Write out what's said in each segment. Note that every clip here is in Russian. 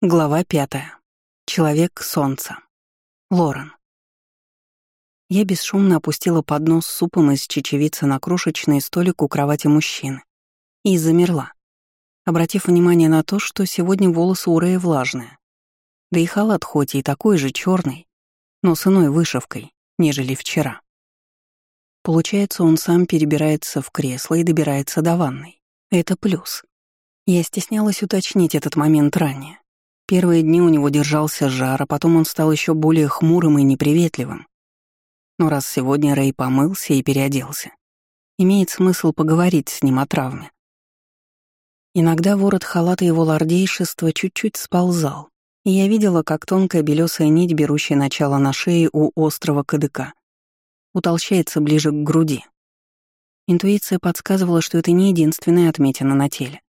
Глава пятая. Человек солнца. Лорен. Я бесшумно опустила поднос с супом из чечевицы на крошечный столик у кровати мужчины и замерла, обратив внимание на то, что сегодня волосы у Рэя влажные. Да и халат хоть и такой же черный, но с иной вышивкой, нежели вчера. Получается, он сам перебирается в кресло и добирается до ванной. Это плюс. Я стеснялась уточнить этот момент ранее Первые дни у него держался жар, а потом он стал еще более хмурым и неприветливым. Но раз сегодня Рэй помылся и переоделся, имеет смысл поговорить с ним о травме. Иногда ворот халата его лордейшества чуть-чуть сползал, и я видела, как тонкая белесая нить, берущая начало на шее у острого кадыка, утолщается ближе к груди. Интуиция подсказывала, что это не единственная отметина на теле.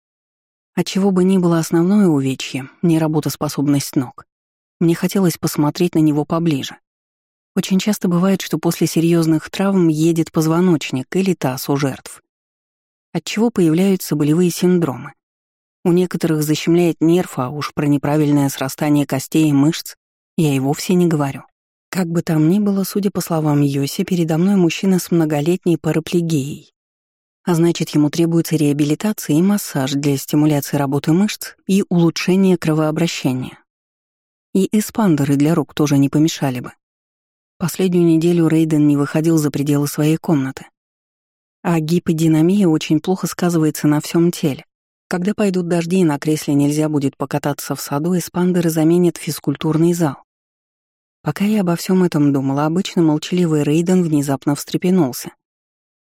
Отчего бы ни было основное увечье, неработоспособность ног. Мне хотелось посмотреть на него поближе. Очень часто бывает, что после серьезных травм едет позвоночник или таз у жертв. Отчего появляются болевые синдромы. У некоторых защемляет нерв, а уж про неправильное срастание костей и мышц я и вовсе не говорю. Как бы там ни было, судя по словам Йоси, передо мной мужчина с многолетней параплегией. А значит, ему требуется реабилитация и массаж для стимуляции работы мышц и улучшения кровообращения. И эспандеры для рук тоже не помешали бы. Последнюю неделю Рейден не выходил за пределы своей комнаты. А гиподинамия очень плохо сказывается на всем теле. Когда пойдут дожди и на кресле нельзя будет покататься в саду, эспандеры заменят физкультурный зал. Пока я обо всем этом думала, обычно молчаливый Рейден внезапно встрепенулся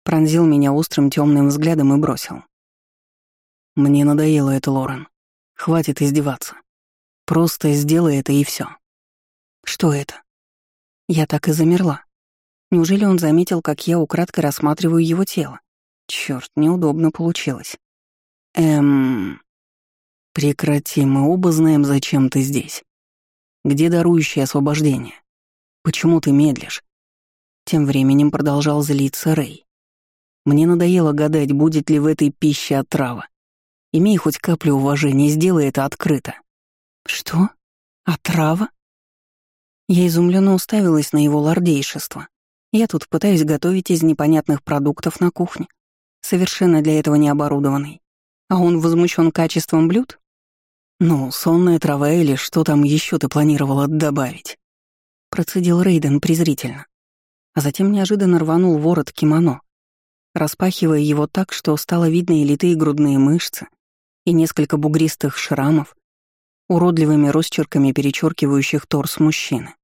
пронзил меня острым темным взглядом и бросил. «Мне надоело это, Лорен. Хватит издеваться. Просто сделай это и все. «Что это?» Я так и замерла. Неужели он заметил, как я украдкой рассматриваю его тело? Черт, неудобно получилось. Эм... Прекрати, мы оба знаем, зачем ты здесь. Где дарующее освобождение? Почему ты медлишь? Тем временем продолжал злиться Рэй. Мне надоело гадать, будет ли в этой пище отрава. Имей хоть каплю уважения, сделай это открыто. Что? Отрава? Я изумленно уставилась на его лордейшество. Я тут пытаюсь готовить из непонятных продуктов на кухне, совершенно для этого не оборудованный. А он возмущен качеством блюд? Ну, сонная трава или что там еще ты планировала добавить? Процедил Рейден презрительно. А затем неожиданно рванул ворот кимоно, распахивая его так, что стало видно и литые грудные мышцы, и несколько бугристых шрамов, уродливыми росчерками перечеркивающих торс мужчины.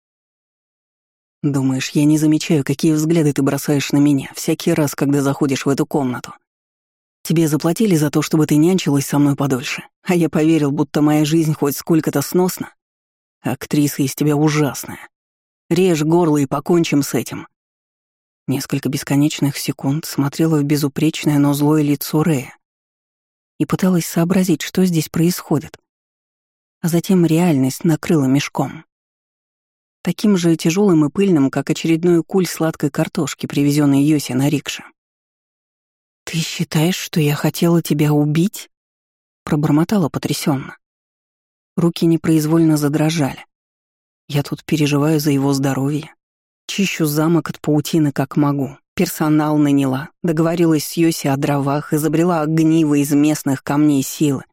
«Думаешь, я не замечаю, какие взгляды ты бросаешь на меня всякий раз, когда заходишь в эту комнату? Тебе заплатили за то, чтобы ты нянчилась со мной подольше, а я поверил, будто моя жизнь хоть сколько-то сносна? Актриса из тебя ужасная. Режь горло и покончим с этим. Несколько бесконечных секунд смотрела в безупречное, но злое лицо Рея и пыталась сообразить, что здесь происходит. А затем реальность накрыла мешком. Таким же тяжелым и пыльным, как очередной куль сладкой картошки, привезенной Йоси на рикше. «Ты считаешь, что я хотела тебя убить?» Пробормотала потрясенно. Руки непроизвольно задрожали. Я тут переживаю за его здоровье, Чищу замок от паутины как могу. Персонал наняла, договорилась с Йоси о дровах, изобрела огниво из местных камней силы.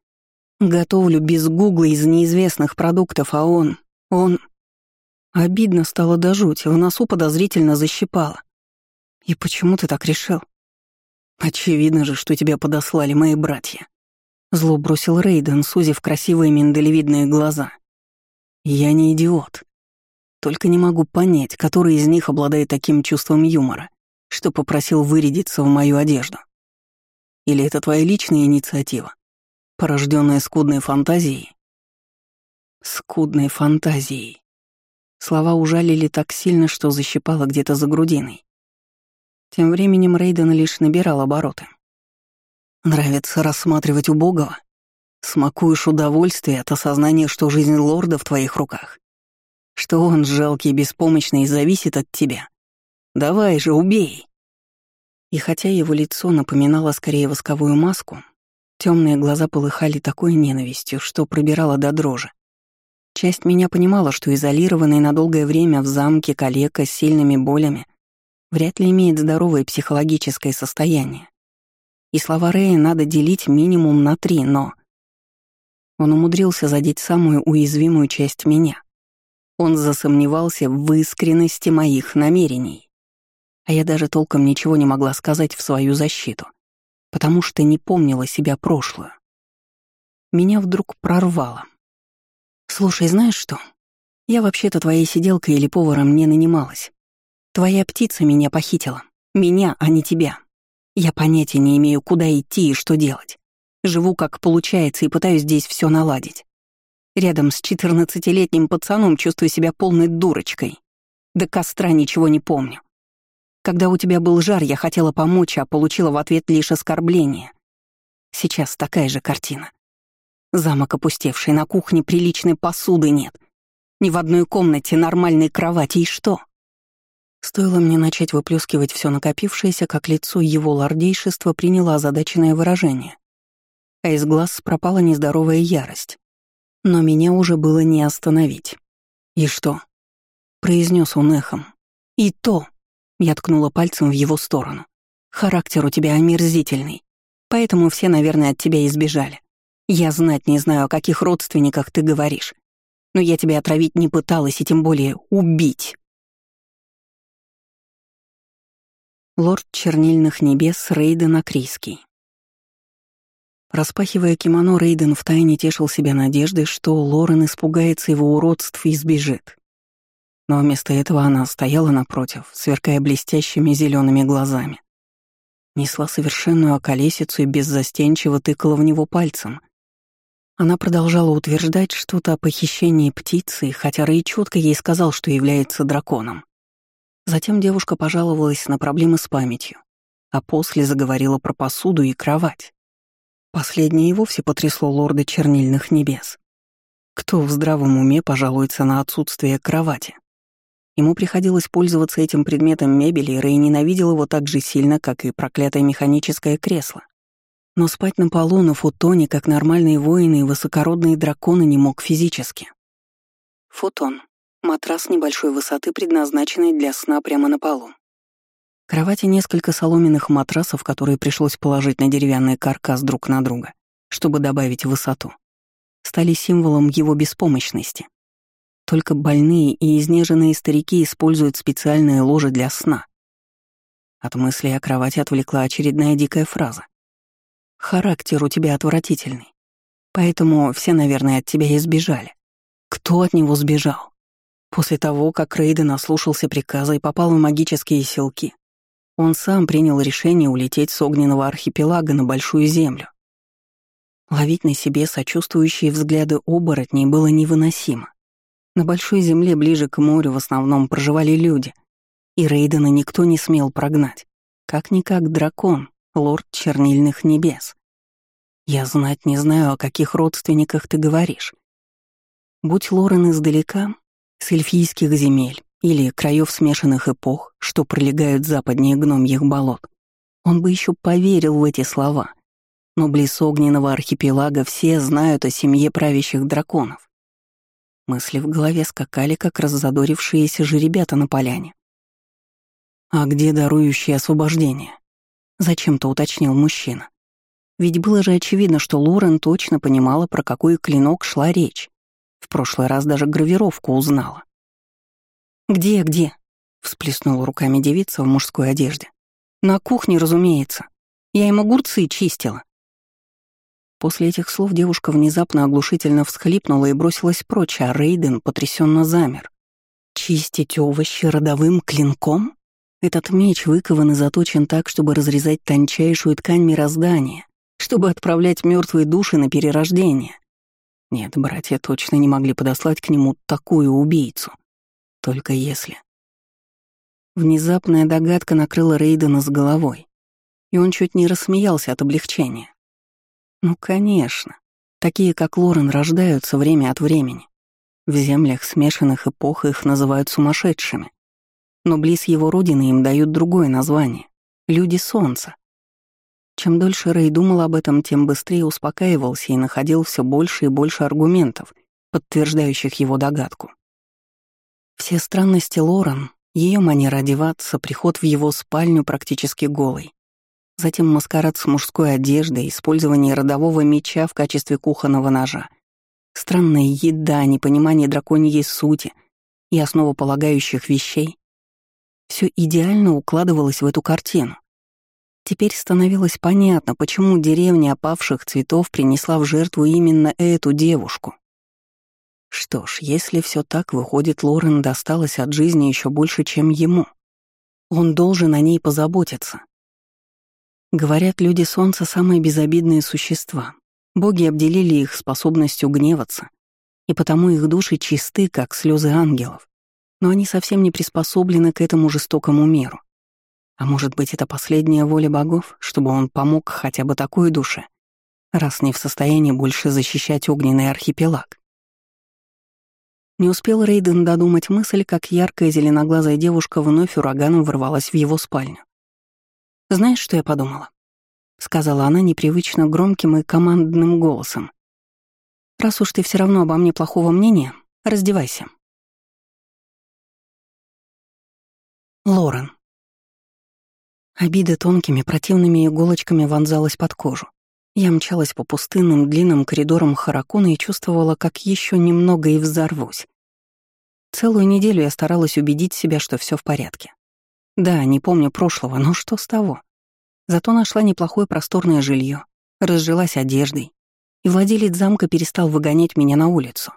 Готовлю без гугла из неизвестных продуктов, а он... он... Обидно стало до жути, в носу подозрительно защипало. И почему ты так решил? Очевидно же, что тебя подослали мои братья. Зло бросил Рейден, сузив красивые миндалевидные глаза. Я не идиот. Только не могу понять, который из них обладает таким чувством юмора, что попросил вырядиться в мою одежду. Или это твоя личная инициатива, порожденная скудной фантазией? Скудной фантазией. Слова ужалили так сильно, что защипало где-то за грудиной. Тем временем Рейден лишь набирал обороты. «Нравится рассматривать убогого? Смакуешь удовольствие от осознания, что жизнь лорда в твоих руках? Что он жалкий беспомощный и зависит от тебя. Давай же, убей!» И хотя его лицо напоминало скорее восковую маску, темные глаза полыхали такой ненавистью, что пробирало до дрожи. Часть меня понимала, что изолированный на долгое время в замке калека с сильными болями вряд ли имеет здоровое психологическое состояние. И слова Рэя надо делить минимум на три, но... Он умудрился задеть самую уязвимую часть меня. Он засомневался в искренности моих намерений. А я даже толком ничего не могла сказать в свою защиту, потому что не помнила себя прошлую. Меня вдруг прорвало. «Слушай, знаешь что? Я вообще-то твоей сиделкой или поваром не нанималась. Твоя птица меня похитила. Меня, а не тебя. Я понятия не имею, куда идти и что делать. Живу как получается и пытаюсь здесь все наладить. Рядом с четырнадцатилетним пацаном чувствую себя полной дурочкой. До костра ничего не помню. Когда у тебя был жар, я хотела помочь, а получила в ответ лишь оскорбление. Сейчас такая же картина. Замок опустевший, на кухне приличной посуды нет. Ни в одной комнате нормальной кровати, и что? Стоило мне начать выплескивать все накопившееся, как лицо его лордейшества приняло озадаченное выражение. А из глаз пропала нездоровая ярость. Но меня уже было не остановить. «И что?» — произнес он эхом. «И то!» Я ткнула пальцем в его сторону. «Характер у тебя омерзительный, поэтому все, наверное, от тебя избежали. Я знать не знаю, о каких родственниках ты говоришь, но я тебя отравить не пыталась и тем более убить». Лорд Чернильных Небес Рейден Акрийский Распахивая кимоно, Рейден втайне тешил себя надеждой, что Лорен испугается его уродств и сбежит. Но вместо этого она стояла напротив, сверкая блестящими зелеными глазами. Несла совершенную околесицу и беззастенчиво тыкала в него пальцем. Она продолжала утверждать что-то о похищении птицы, хотя Рэй четко ей сказал, что является драконом. Затем девушка пожаловалась на проблемы с памятью, а после заговорила про посуду и кровать. Последнее и вовсе потрясло лорда чернильных небес. Кто в здравом уме пожалуется на отсутствие кровати? Ему приходилось пользоваться этим предметом мебели, и Рэй ненавидел его так же сильно, как и проклятое механическое кресло. Но спать на полу на футоне, как нормальные воины и высокородные драконы, не мог физически. Футон — матрас небольшой высоты, предназначенный для сна прямо на полу. Кровати несколько соломенных матрасов, которые пришлось положить на деревянный каркас друг на друга, чтобы добавить высоту, стали символом его беспомощности. Только больные и изнеженные старики используют специальные ложи для сна. От мысли о кровати отвлекла очередная дикая фраза. «Характер у тебя отвратительный, поэтому все, наверное, от тебя избежали. Кто от него сбежал?» После того, как Рейден ослушался приказа и попал в магические селки, он сам принял решение улететь с огненного архипелага на Большую Землю. Ловить на себе сочувствующие взгляды оборотней было невыносимо. На большой земле ближе к морю в основном проживали люди, и Рейдена никто не смел прогнать. Как-никак дракон, лорд чернильных небес. Я знать не знаю, о каких родственниках ты говоришь. Будь Лорен издалека, с эльфийских земель или краев смешанных эпох, что пролегают западнее гномьих болот, он бы еще поверил в эти слова. Но близ огненного архипелага все знают о семье правящих драконов. Мысли в голове скакали, как раззадорившиеся же ребята на поляне. «А где дарующее освобождение?» — зачем-то уточнил мужчина. Ведь было же очевидно, что Лорен точно понимала, про какой клинок шла речь. В прошлый раз даже гравировку узнала. «Где, где?» — всплеснула руками девица в мужской одежде. «На кухне, разумеется. Я им огурцы чистила. После этих слов девушка внезапно оглушительно всхлипнула и бросилась прочь, а Рейден потрясенно замер. Чистить овощи родовым клинком? Этот меч выкован и заточен так, чтобы разрезать тончайшую ткань мироздания, чтобы отправлять мертвые души на перерождение. Нет, братья точно не могли подослать к нему такую убийцу. Только если... Внезапная догадка накрыла Рейдена с головой, и он чуть не рассмеялся от облегчения. Ну, конечно. Такие, как Лорен, рождаются время от времени. В землях смешанных эпох их называют сумасшедшими. Но близ его родины им дают другое название — «люди солнца». Чем дольше Рэй думал об этом, тем быстрее успокаивался и находил все больше и больше аргументов, подтверждающих его догадку. Все странности Лорен, ее манера одеваться, приход в его спальню практически голый, затем маскарад с мужской одеждой, использование родового меча в качестве кухонного ножа, странная еда, непонимание драконьей сути и основополагающих вещей — все идеально укладывалось в эту картину. Теперь становилось понятно, почему деревня опавших цветов принесла в жертву именно эту девушку. Что ж, если все так, выходит, Лорен досталась от жизни еще больше, чем ему. Он должен о ней позаботиться. Говорят, люди Солнца — самые безобидные существа. Боги обделили их способностью гневаться, и потому их души чисты, как слезы ангелов. Но они совсем не приспособлены к этому жестокому миру. А может быть, это последняя воля богов, чтобы он помог хотя бы такой душе, раз не в состоянии больше защищать огненный архипелаг? Не успел Рейден додумать мысль, как яркая зеленоглазая девушка вновь ураганом ворвалась в его спальню. «Знаешь, что я подумала?» — сказала она непривычно громким и командным голосом. «Раз уж ты все равно обо мне плохого мнения, раздевайся». Лорен. Обида тонкими противными иголочками вонзалась под кожу. Я мчалась по пустынным длинным коридорам Харакуна и чувствовала, как еще немного и взорвусь. Целую неделю я старалась убедить себя, что все в порядке. Да, не помню прошлого, но что с того? Зато нашла неплохое просторное жилье, разжилась одеждой, и владелец замка перестал выгонять меня на улицу.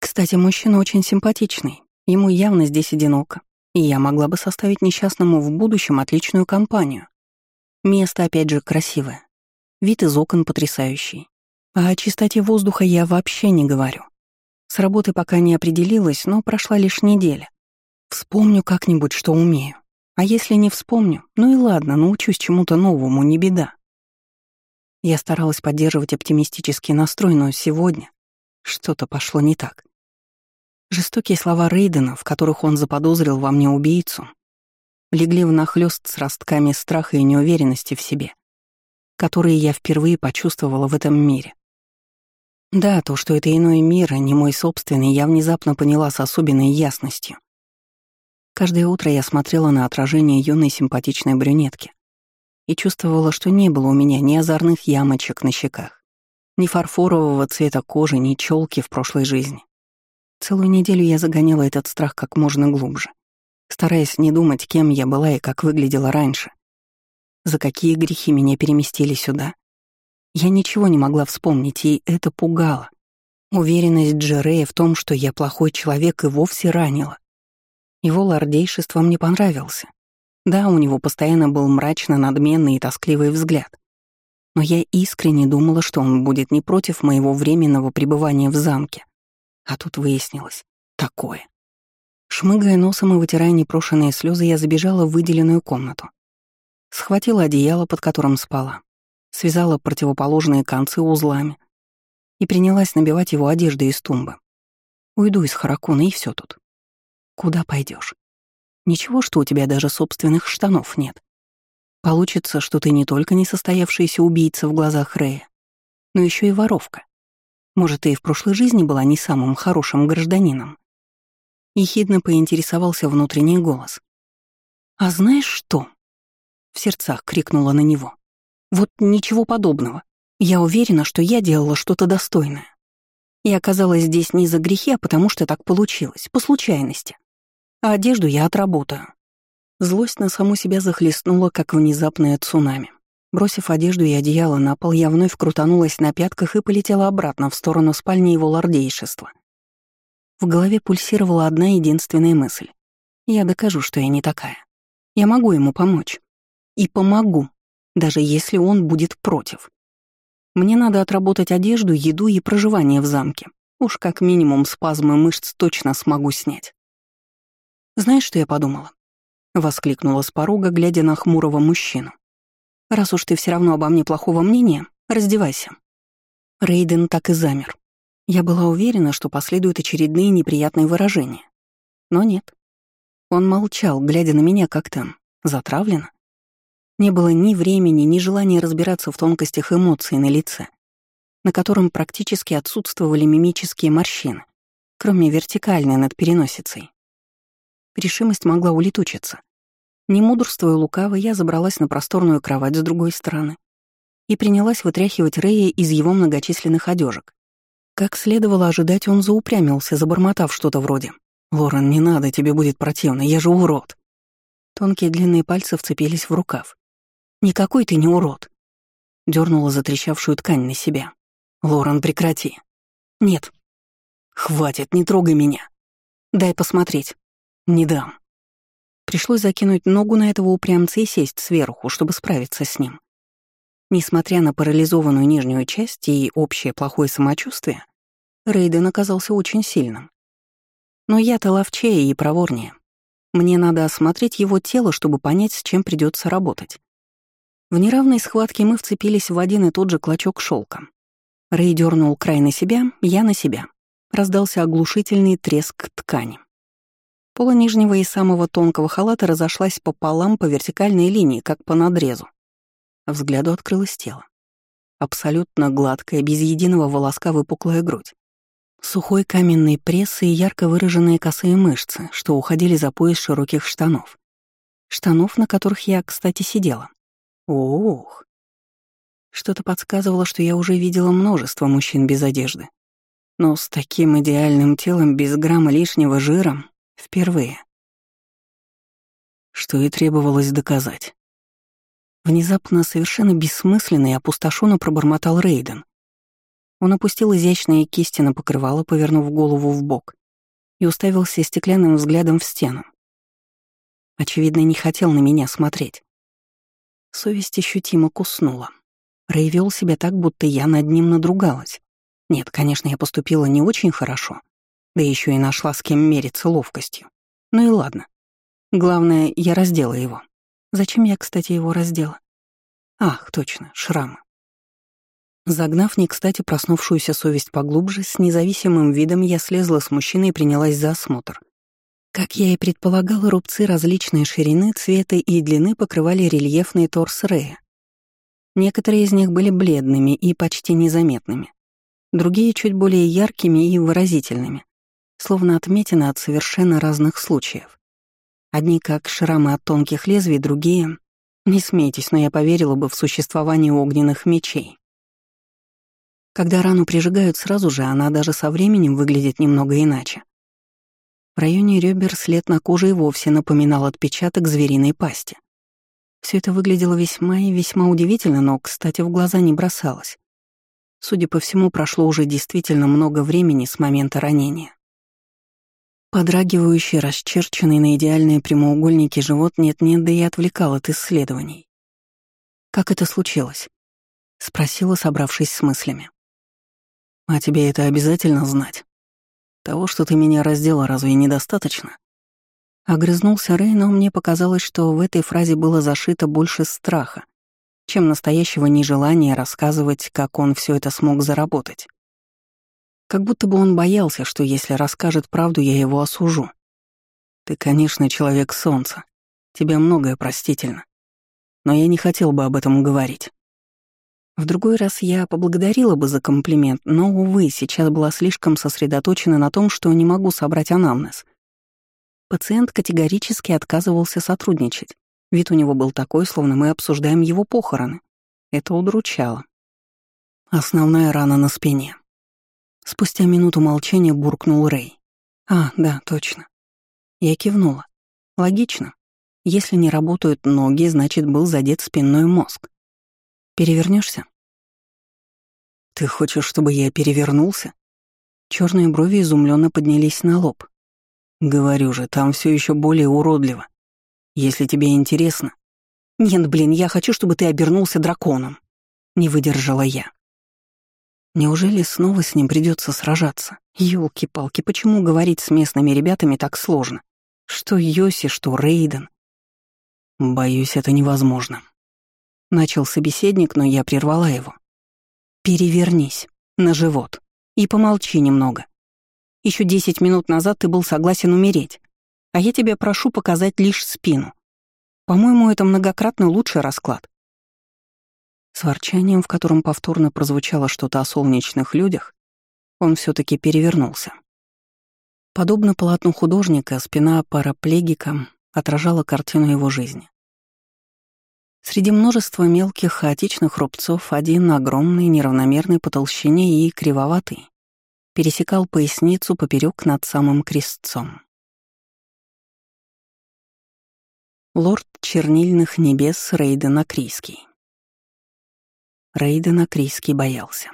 Кстати, мужчина очень симпатичный, ему явно здесь одиноко, и я могла бы составить несчастному в будущем отличную компанию. Место, опять же, красивое. Вид из окон потрясающий. А о чистоте воздуха я вообще не говорю. С работы пока не определилась, но прошла лишь неделя. Вспомню как-нибудь, что умею. А если не вспомню, ну и ладно, научусь чему-то новому, не беда. Я старалась поддерживать оптимистический настрой, но сегодня что-то пошло не так. Жестокие слова Рейдена, в которых он заподозрил во мне убийцу, легли внахлёст с ростками страха и неуверенности в себе, которые я впервые почувствовала в этом мире. Да, то, что это иной мир, а не мой собственный, я внезапно поняла с особенной ясностью. Каждое утро я смотрела на отражение юной симпатичной брюнетки и чувствовала, что не было у меня ни озорных ямочек на щеках, ни фарфорового цвета кожи, ни челки в прошлой жизни. Целую неделю я загоняла этот страх как можно глубже, стараясь не думать, кем я была и как выглядела раньше. За какие грехи меня переместили сюда? Я ничего не могла вспомнить, и это пугало. Уверенность Джерея в том, что я плохой человек, и вовсе ранила. Его лордейшество мне понравился. Да, у него постоянно был мрачно надменный и тоскливый взгляд. Но я искренне думала, что он будет не против моего временного пребывания в замке. А тут выяснилось такое. Шмыгая носом и вытирая непрошенные слезы, я забежала в выделенную комнату. Схватила одеяло, под которым спала, связала противоположные концы узлами и принялась набивать его одеждой из тумбы. Уйду из Харакуна, и все тут. Куда пойдешь? Ничего, что у тебя даже собственных штанов нет. Получится, что ты не только несостоявшийся убийца в глазах Рэя, но еще и воровка. Может, ты и в прошлой жизни была не самым хорошим гражданином?» Ехидно поинтересовался внутренний голос. «А знаешь что?» В сердцах крикнула на него. «Вот ничего подобного. Я уверена, что я делала что-то достойное. И оказалась здесь не за грехи, а потому что так получилось, по случайности. А одежду я отработаю». Злость на саму себя захлестнула, как внезапное цунами. Бросив одежду и одеяло на пол, я вновь крутанулась на пятках и полетела обратно в сторону спальни его лордейшества. В голове пульсировала одна единственная мысль. Я докажу, что я не такая. Я могу ему помочь. И помогу, даже если он будет против. Мне надо отработать одежду, еду и проживание в замке. Уж как минимум спазмы мышц точно смогу снять. «Знаешь, что я подумала?» — воскликнула с порога, глядя на хмурого мужчину. Раз уж ты все равно обо мне плохого мнения, раздевайся». Рейден так и замер. Я была уверена, что последуют очередные неприятные выражения. Но нет. Он молчал, глядя на меня как там, затравленно. Не было ни времени, ни желания разбираться в тонкостях эмоций на лице. на котором практически отсутствовали мимические морщины, кроме вертикальной над переносицей. Решимость могла улетучиться. Не мудрствуя лукаво, я забралась на просторную кровать с другой стороны и принялась вытряхивать Рэя из его многочисленных одежек. Как следовало ожидать, он заупрямился, забормотав что-то вроде «Лорен, не надо, тебе будет противно, я же урод». Тонкие длинные пальцы вцепились в рукав. «Никакой ты не урод!» Дёрнула затрещавшую ткань на себя. «Лорен, прекрати!» «Нет». «Хватит, не трогай меня!» «Дай посмотреть». «Не дам». Пришлось закинуть ногу на этого упрямца и сесть сверху, чтобы справиться с ним. Несмотря на парализованную нижнюю часть и общее плохое самочувствие, Рейден оказался очень сильным. Но я-то ловчее и проворнее. Мне надо осмотреть его тело, чтобы понять, с чем придется работать. В неравной схватке мы вцепились в один и тот же клочок шелка. Рэй дернул край на себя, я на себя. Раздался оглушительный треск ткани. Пола нижнего и самого тонкого халата разошлась пополам по вертикальной линии, как по надрезу. Взгляду открылось тело. Абсолютно гладкая, без единого волоска выпуклая грудь. Сухой каменный пресс и ярко выраженные косые мышцы, что уходили за пояс широких штанов. Штанов, на которых я, кстати, сидела. Ох. Что-то подсказывало, что я уже видела множество мужчин без одежды. Но с таким идеальным телом, без грамма лишнего жира, впервые. Что и требовалось доказать. Внезапно совершенно бессмысленно и опустошенно пробормотал Рейден. Он опустил изящные кисти на покрывало, повернув голову в бок, и уставился стеклянным взглядом в стену. Очевидно, не хотел на меня смотреть. Совесть ощутимо куснула. Вел себя так, будто я над ним надругалась. Нет, конечно, я поступила не очень хорошо, да еще и нашла с кем мериться ловкостью. Ну и ладно. Главное, я раздела его. Зачем я, кстати, его раздела? Ах, точно, шрамы. Загнав не кстати проснувшуюся совесть поглубже, с независимым видом я слезла с мужчины и принялась за осмотр. Как я и предполагала, рубцы различной ширины, цвета и длины покрывали рельефный торс Рея. Некоторые из них были бледными и почти незаметными, другие чуть более яркими и выразительными, словно отметины от совершенно разных случаев. Одни как шрамы от тонких лезвий, другие... Не смейтесь, но я поверила бы в существование огненных мечей. Когда рану прижигают сразу же, она даже со временем выглядит немного иначе. В районе ребер след на коже и вовсе напоминал отпечаток звериной пасти. Все это выглядело весьма и весьма удивительно, но, кстати, в глаза не бросалось. Судя по всему, прошло уже действительно много времени с момента ранения. Подрагивающий, расчерченный на идеальные прямоугольники живот нет-нет, да и отвлекал от исследований. «Как это случилось?» — спросила, собравшись с мыслями. «А тебе это обязательно знать? Того, что ты меня раздела, разве недостаточно?» Огрызнулся Рэй, но мне показалось, что в этой фразе было зашито больше страха, чем настоящего нежелания рассказывать, как он все это смог заработать. Как будто бы он боялся, что если расскажет правду, я его осужу. Ты, конечно, человек солнца. Тебе многое простительно. Но я не хотел бы об этом говорить. В другой раз я поблагодарила бы за комплимент, но, увы, сейчас была слишком сосредоточена на том, что не могу собрать анамнез. Пациент категорически отказывался сотрудничать. Вид у него был такой, словно мы обсуждаем его похороны. Это удручало. Основная рана на спине. Спустя минуту молчания буркнул Рэй. «А, да, точно». Я кивнула. «Логично. Если не работают ноги, значит, был задет спинной мозг. Перевернешься? «Ты хочешь, чтобы я перевернулся?» Черные брови изумленно поднялись на лоб. «Говорю же, там все еще более уродливо. Если тебе интересно...» «Нет, блин, я хочу, чтобы ты обернулся драконом», — не выдержала я. Неужели снова с ним придется сражаться? Ёлки-палки, почему говорить с местными ребятами так сложно? Что Йоси, что Рейден. Боюсь, это невозможно. Начал собеседник, но я прервала его. Перевернись на живот и помолчи немного. Еще десять минут назад ты был согласен умереть, а я тебя прошу показать лишь спину. По-моему, это многократно лучший расклад. С ворчанием, в котором повторно прозвучало что-то о солнечных людях, он все таки перевернулся. Подобно полотну художника, спина параплегика отражала картину его жизни. Среди множества мелких хаотичных рубцов один огромный, неравномерный по толщине и кривоватый пересекал поясницу поперек над самым крестцом. Лорд чернильных небес Рейден Акрийский Рейден Акрийский боялся.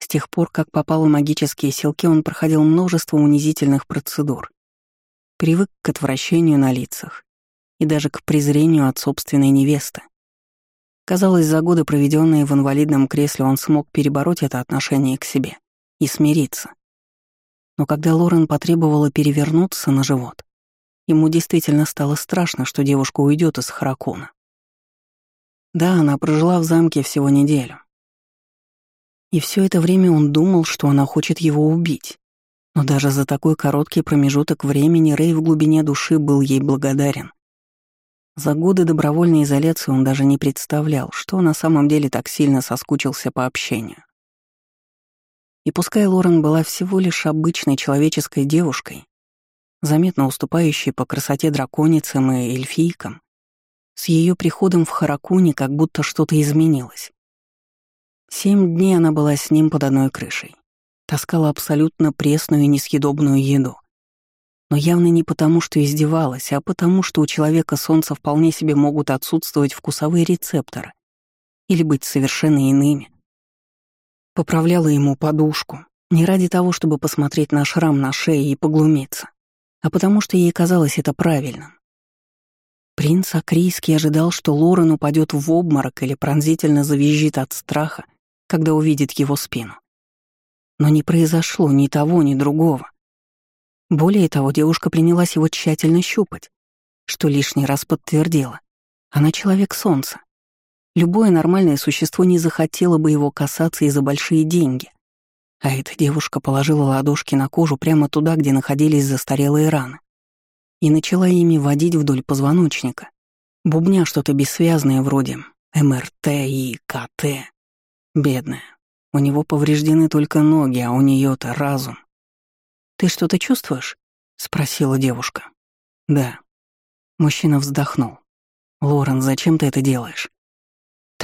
С тех пор, как попал в магические селки, он проходил множество унизительных процедур. Привык к отвращению на лицах и даже к презрению от собственной невесты. Казалось, за годы, проведенные в инвалидном кресле, он смог перебороть это отношение к себе и смириться. Но когда Лорен потребовала перевернуться на живот, ему действительно стало страшно, что девушка уйдет из Харакуна. Да, она прожила в замке всего неделю. И все это время он думал, что она хочет его убить. Но даже за такой короткий промежуток времени Рэй в глубине души был ей благодарен. За годы добровольной изоляции он даже не представлял, что на самом деле так сильно соскучился по общению. И пускай Лорен была всего лишь обычной человеческой девушкой, заметно уступающей по красоте драконицам и эльфийкам, с ее приходом в Харакуне как будто что-то изменилось. Семь дней она была с ним под одной крышей. Таскала абсолютно пресную и несъедобную еду. Но явно не потому, что издевалась, а потому, что у человека солнца вполне себе могут отсутствовать вкусовые рецепторы или быть совершенно иными. Поправляла ему подушку, не ради того, чтобы посмотреть на шрам на шее и поглумиться, а потому что ей казалось это правильным. Принц Акрийский ожидал, что Лорен упадет в обморок или пронзительно завизжит от страха, когда увидит его спину. Но не произошло ни того, ни другого. Более того, девушка принялась его тщательно щупать, что лишний раз подтвердила. Она человек солнца, Любое нормальное существо не захотело бы его касаться из-за большие деньги. А эта девушка положила ладошки на кожу прямо туда, где находились застарелые раны, и начала ими водить вдоль позвоночника, бубня что-то бессвязное вроде МРТ и КТ. Бедная. У него повреждены только ноги, а у нее то разум. «Ты что-то чувствуешь?» — спросила девушка. «Да». Мужчина вздохнул. «Лорен, зачем ты это делаешь?»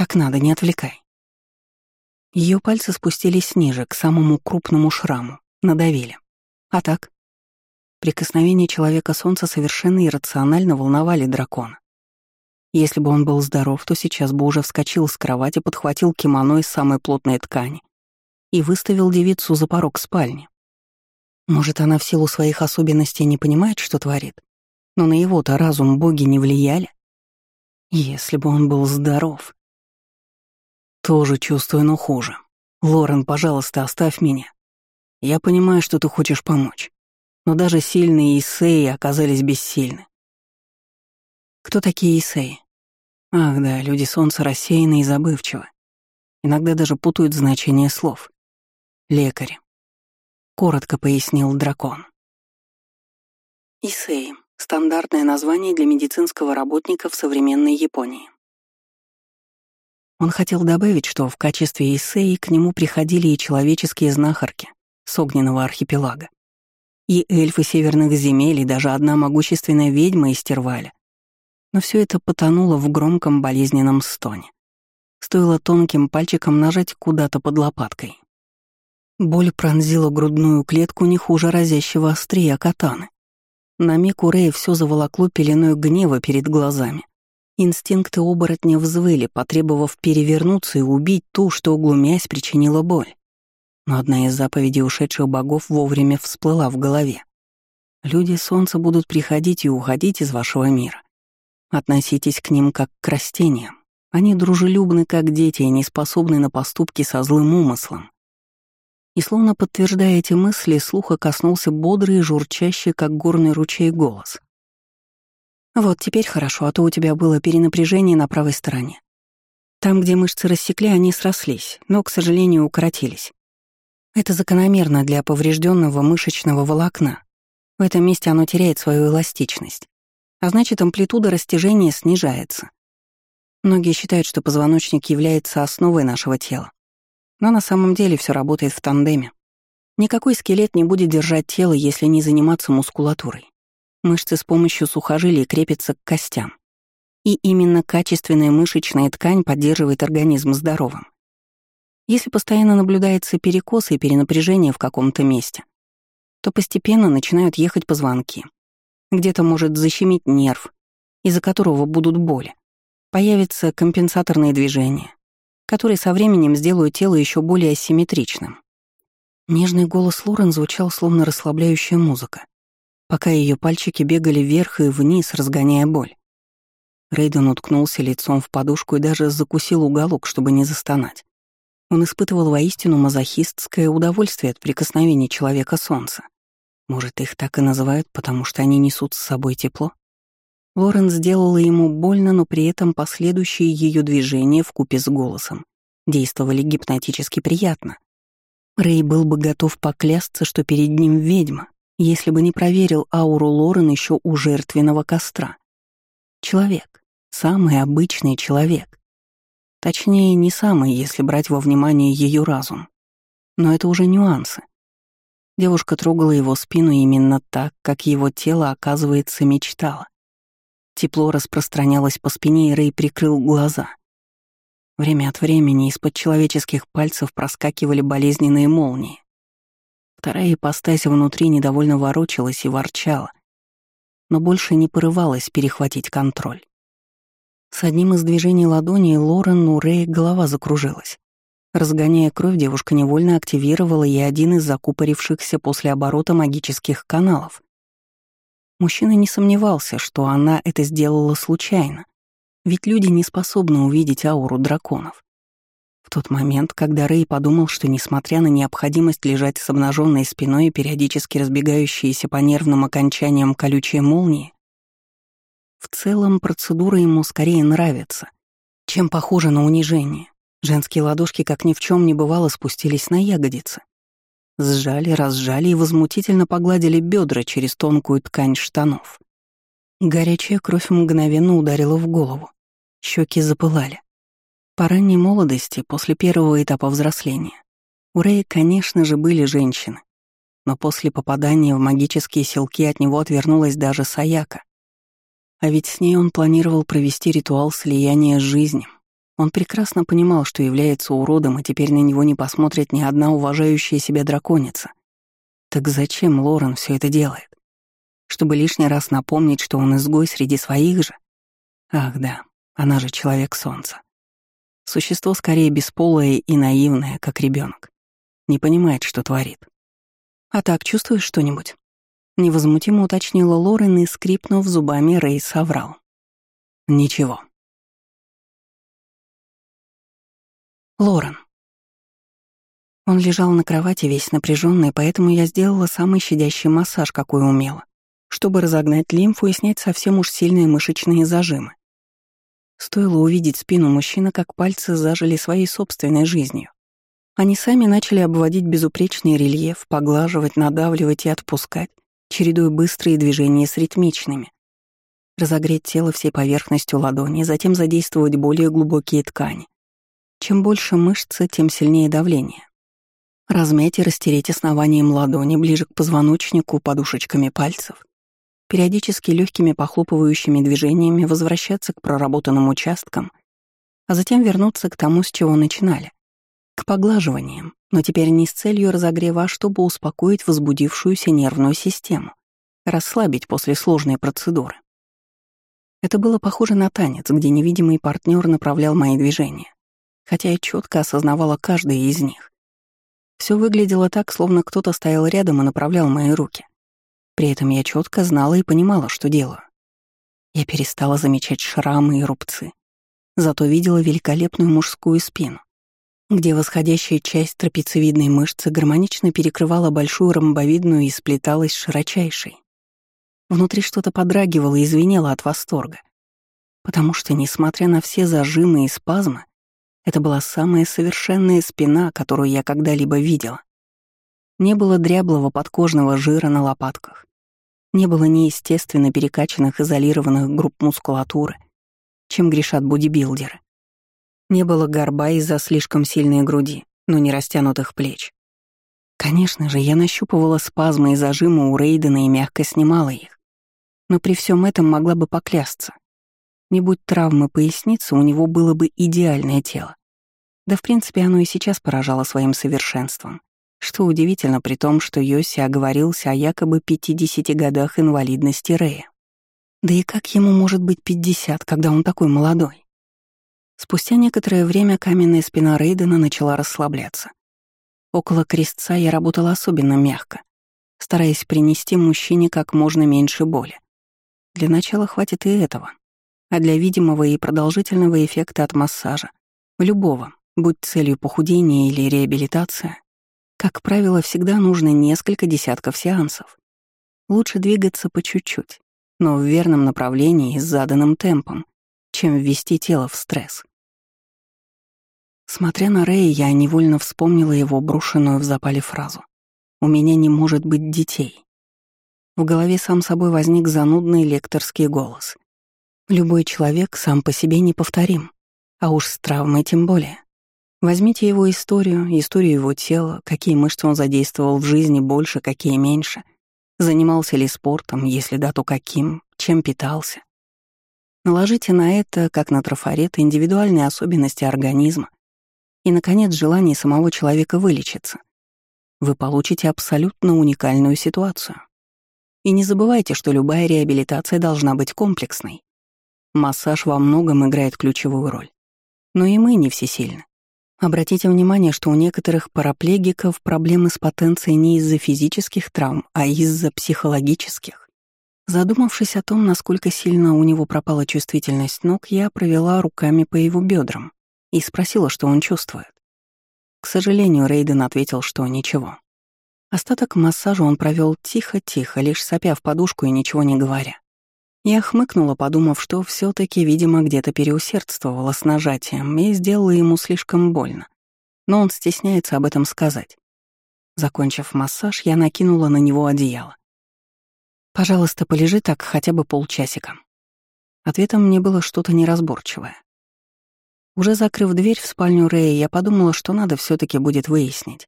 Так надо, не отвлекай. Ее пальцы спустились ниже, к самому крупному шраму, надавили. А так? Прикосновения человека солнца совершенно иррационально волновали дракона. Если бы он был здоров, то сейчас бы уже вскочил с кровати, подхватил кимоно из самой плотной ткани и выставил девицу за порог спальни. Может, она в силу своих особенностей не понимает, что творит, но на его-то разум боги не влияли? Если бы он был здоров. Тоже чувствую, но хуже. Лорен, пожалуйста, оставь меня. Я понимаю, что ты хочешь помочь. Но даже сильные Исеи оказались бессильны. Кто такие Исеи? Ах да, люди солнца рассеяны и забывчивы. Иногда даже путают значение слов. Лекари. Коротко пояснил дракон. Исеи — стандартное название для медицинского работника в современной Японии. Он хотел добавить, что в качестве эссеи к нему приходили и человеческие знахарки с огненного архипелага, и эльфы северных земель, и даже одна могущественная ведьма из Терваля. Но все это потонуло в громком болезненном стоне. Стоило тонким пальчиком нажать куда-то под лопаткой. Боль пронзила грудную клетку не хуже разящего острия катаны. На миг у Рэя все заволокло пеленой гнева перед глазами. Инстинкты оборотня взвыли, потребовав перевернуться и убить ту, что, углумясь, причинила боль. Но одна из заповедей ушедших богов вовремя всплыла в голове. «Люди солнца будут приходить и уходить из вашего мира. Относитесь к ним как к растениям. Они дружелюбны, как дети, и не способны на поступки со злым умыслом». И словно подтверждая эти мысли, слуха коснулся бодрый и журчащий, как горный ручей, голос — вот теперь хорошо, а то у тебя было перенапряжение на правой стороне. Там, где мышцы рассекли, они срослись, но, к сожалению, укоротились. Это закономерно для поврежденного мышечного волокна. В этом месте оно теряет свою эластичность. А значит, амплитуда растяжения снижается. Многие считают, что позвоночник является основой нашего тела. Но на самом деле все работает в тандеме. Никакой скелет не будет держать тело, если не заниматься мускулатурой. Мышцы с помощью сухожилий крепятся к костям. И именно качественная мышечная ткань поддерживает организм здоровым. Если постоянно наблюдается перекос и перенапряжение в каком-то месте, то постепенно начинают ехать позвонки. Где-то может защемить нерв, из-за которого будут боли. Появятся компенсаторные движения, которые со временем сделают тело еще более асимметричным. Нежный голос Лорен звучал словно расслабляющая музыка, пока ее пальчики бегали вверх и вниз, разгоняя боль. Рейден уткнулся лицом в подушку и даже закусил уголок, чтобы не застонать. Он испытывал воистину мазохистское удовольствие от прикосновений человека солнца. Может, их так и называют, потому что они несут с собой тепло? Лорен сделала ему больно, но при этом последующие ее движения в купе с голосом действовали гипнотически приятно. Рэй был бы готов поклясться, что перед ним ведьма, если бы не проверил ауру Лорен еще у жертвенного костра. Человек, самый обычный человек. Точнее, не самый, если брать во внимание ее разум. Но это уже нюансы. Девушка трогала его спину именно так, как его тело, оказывается, мечтало. Тепло распространялось по спине, и Рэй прикрыл глаза. Время от времени из-под человеческих пальцев проскакивали болезненные молнии. Вторая ипостась внутри недовольно ворочалась и ворчала, но больше не порывалась перехватить контроль. С одним из движений ладони Лорен у Рэя голова закружилась. Разгоняя кровь, девушка невольно активировала и один из закупорившихся после оборота магических каналов. Мужчина не сомневался, что она это сделала случайно, ведь люди не способны увидеть ауру драконов. В тот момент, когда Рэй подумал, что, несмотря на необходимость лежать с обнаженной спиной и периодически разбегающиеся по нервным окончаниям колючие молнии, в целом процедура ему скорее нравится, чем похожа на унижение. Женские ладошки, как ни в чем не бывало, спустились на ягодицы. Сжали, разжали и возмутительно погладили бедра через тонкую ткань штанов. Горячая кровь мгновенно ударила в голову. Щеки запылали. По ранней молодости, после первого этапа взросления, у Рэя, конечно же, были женщины. Но после попадания в магические селки от него отвернулась даже Саяка. А ведь с ней он планировал провести ритуал слияния с жизнью, он прекрасно понимал, что является уродом, и теперь на него не посмотрит ни одна уважающая себя драконица. Так зачем Лорен все это делает? Чтобы лишний раз напомнить, что он изгой среди своих же? Ах да, она же человек солнца. Существо скорее бесполое и наивное, как ребенок. Не понимает, что творит. «А так, чувствуешь что-нибудь?» Невозмутимо уточнила Лорен и, скрипнув зубами, Рэй соврал. «Ничего», Лорен. Он лежал на кровати весь напряженный, поэтому я сделала самый щадящий массаж, какой умела, чтобы разогнать лимфу и снять совсем уж сильные мышечные зажимы. Стоило увидеть спину мужчины, как пальцы зажили своей собственной жизнью. Они сами начали обводить безупречный рельеф, поглаживать, надавливать и отпускать, чередуя быстрые движения с ритмичными. Разогреть тело всей поверхностью ладони, затем задействовать более глубокие ткани. Чем больше мышцы, тем сильнее давление. Размять и растереть основанием ладони ближе к позвоночнику подушечками пальцев. Периодически легкими похлопывающими движениями возвращаться к проработанным участкам, а затем вернуться к тому, с чего начинали. К поглаживаниям, но теперь не с целью разогрева, а чтобы успокоить возбудившуюся нервную систему, расслабить после сложной процедуры. Это было похоже на танец, где невидимый партнер направлял мои движения хотя я четко осознавала каждый из них. Все выглядело так, словно кто-то стоял рядом и направлял мои руки. При этом я четко знала и понимала, что делаю. Я перестала замечать шрамы и рубцы, зато видела великолепную мужскую спину, где восходящая часть трапециевидной мышцы гармонично перекрывала большую ромбовидную и сплеталась широчайшей. Внутри что-то подрагивало и звенело от восторга, потому что, несмотря на все зажимы и спазмы, это была самая совершенная спина, которую я когда-либо видела. Не было дряблого подкожного жира на лопатках. Не было неестественно перекачанных изолированных групп мускулатуры. чем грешат бодибилдеры. Не было горба из-за слишком сильной груди, но не растянутых плеч. Конечно же, я нащупывала спазмы и зажимы у Рейдена и мягко снимала их. Но при всем этом могла бы поклясться. Не будь травмы поясницы, у него было бы идеальное тело. Да, в принципе, оно и сейчас поражало своим совершенством. Что удивительно при том, что Йоси оговорился о якобы 50 годах инвалидности Рея. Да и как ему может быть 50, когда он такой молодой? Спустя некоторое время каменная спина Рейдена начала расслабляться. Около крестца я работала особенно мягко, стараясь принести мужчине как можно меньше боли. Для начала хватит и этого. А для видимого и продолжительного эффекта от массажа, любого, будь целью похудения или реабилитация, как правило, всегда нужно несколько десятков сеансов. Лучше двигаться по чуть-чуть, но в верном направлении и с заданным темпом, чем ввести тело в стресс. Смотря на Рэя, я невольно вспомнила его брошенную в запале фразу. «У меня не может быть детей». В голове сам собой возник занудный лекторский голос. Любой человек сам по себе неповторим, а уж с травмой тем более. Возьмите его историю, историю его тела, какие мышцы он задействовал в жизни больше, какие меньше. Занимался ли спортом, если да, то каким, чем питался. Наложите на это, как на трафарет, индивидуальные особенности организма, и, наконец, желание самого человека вылечиться. Вы получите абсолютно уникальную ситуацию. И не забывайте, что любая реабилитация должна быть комплексной. Массаж во многом играет ключевую роль. Но и мы не всесильны. Обратите внимание, что у некоторых параплегиков проблемы с потенцией не из-за физических травм, а из-за психологических. Задумавшись о том, насколько сильно у него пропала чувствительность ног, я провела руками по его бедрам и спросила, что он чувствует. К сожалению, Рейден ответил, что ничего. Остаток массажа он провел тихо-тихо, лишь сопя в подушку и ничего не говоря. Я хмыкнула, подумав, что все таки видимо, где-то переусердствовала с нажатием и сделала ему слишком больно. Но он стесняется об этом сказать. Закончив массаж, я накинула на него одеяло. «Пожалуйста, полежи так хотя бы полчасика». Ответом мне было что-то неразборчивое. Уже закрыв дверь в спальню Рэя, я подумала, что надо все таки будет выяснить,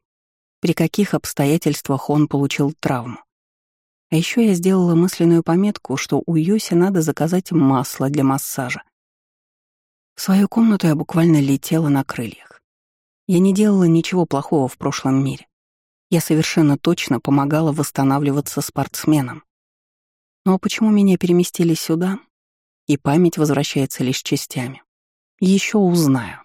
при каких обстоятельствах он получил травму. А еще я сделала мысленную пометку, что у Йоси надо заказать масло для массажа. В свою комнату я буквально летела на крыльях. Я не делала ничего плохого в прошлом мире. Я совершенно точно помогала восстанавливаться спортсменам. Но почему меня переместили сюда, и память возвращается лишь частями? Еще узнаю.